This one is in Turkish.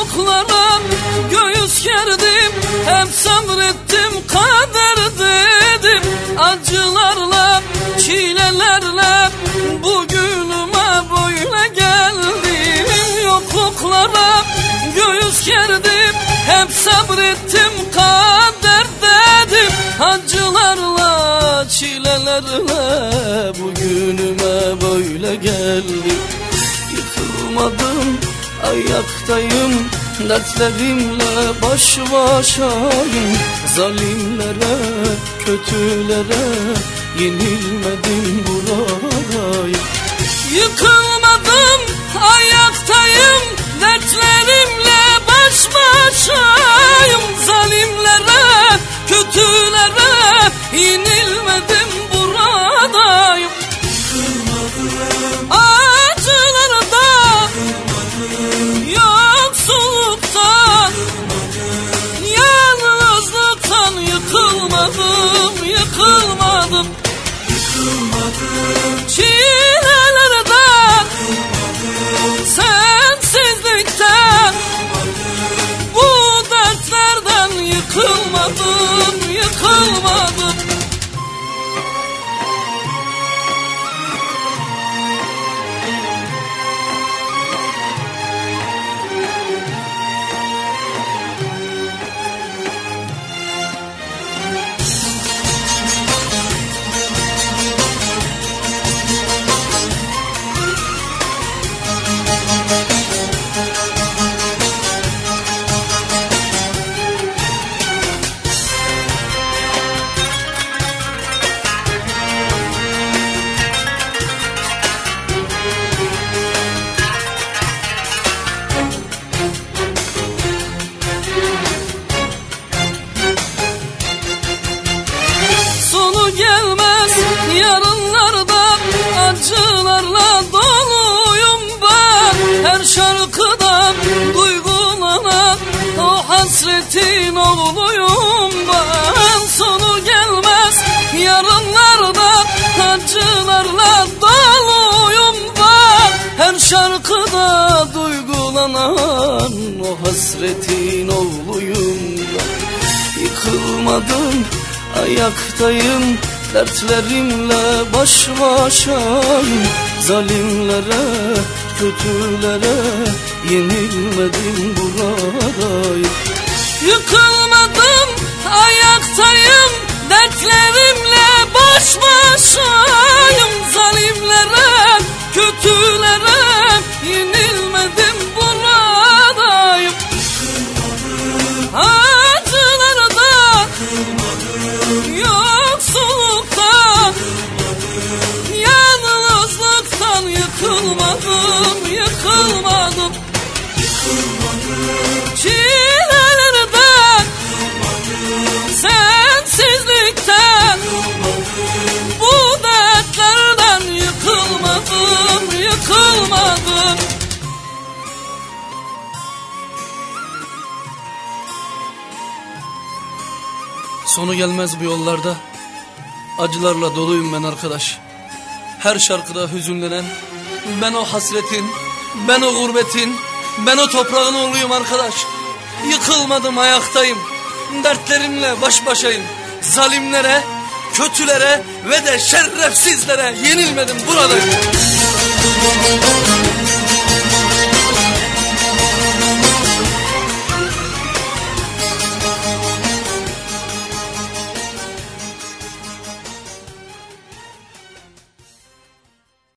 Yoluklara göğüs gerdim Hep sabrettim kader dedim. Acılarla çilelerle Bugünüme böyle geldim. Yokluklara göğüs gerdim Hep sabrettim kader dedim. Acılarla çilelerle Bugünüme böyle geldim ayaktayım Dertlerimle baş başayım. Zalimlere, kötülere Yenilmedim buradayım Yıkılmadım ayaktayım Dertlerimle baş başayım Who? Sonu gelmez. Yarınlarda acılarla doluyum ben. Her şarkıda duygulanan o hasretin oğluyum ben. Sonu gelmez. Yarınlarda acılarla doluyum ben. Her şarkıda duygulanan o hasretin oğluyum ben. Yıkılmadım ayaktayım Dertlerimle baş başayım Zalimlere, kötülere Yenilmedim buradayım Yıkılmadım ayaktayım Dertlerimle baş başayım Sonu gelmez bu yollarda. Acılarla doluyum ben arkadaş. Her şarkıda hüzünlenen, ben o hasretin, ben o gurbetin, ben o toprağın oğluyum arkadaş. Yıkılmadım ayaktayım, dertlerimle baş başayım. Zalimlere, kötülere ve de şerefsizlere yenilmedim buradayım.